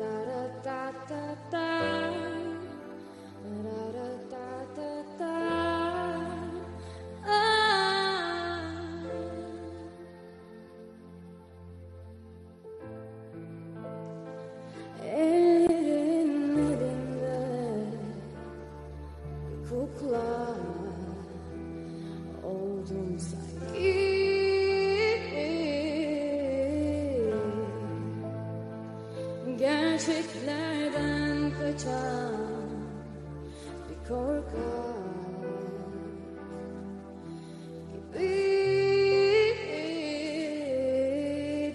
da da Gerçeklerden kaçan bir korkak gibi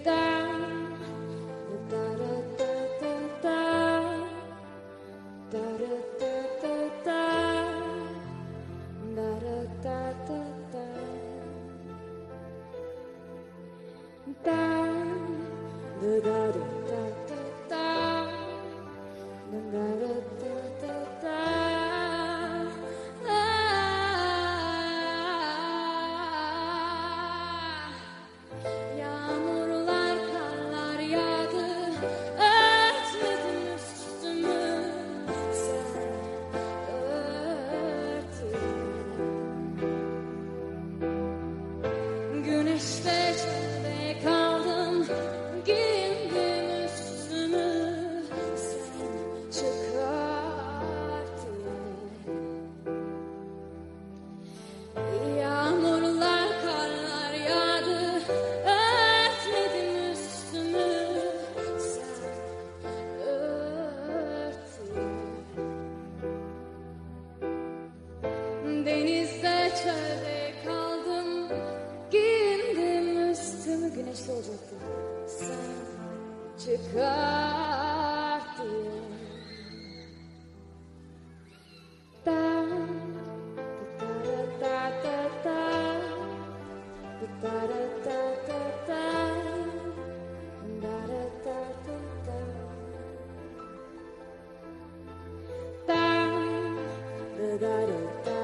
da da da da da da da da da da da da da da da da da da da Güneşte çölde kaldım Giyindim üstümü Sen çıkart diye Yağmurlar, karlar yağdı Örtmedim üstümü Sen ört diye Denizde çölde Nasıl güneş olacaktın Sen çıkar diye Da da da da da da da da da da da da da da da da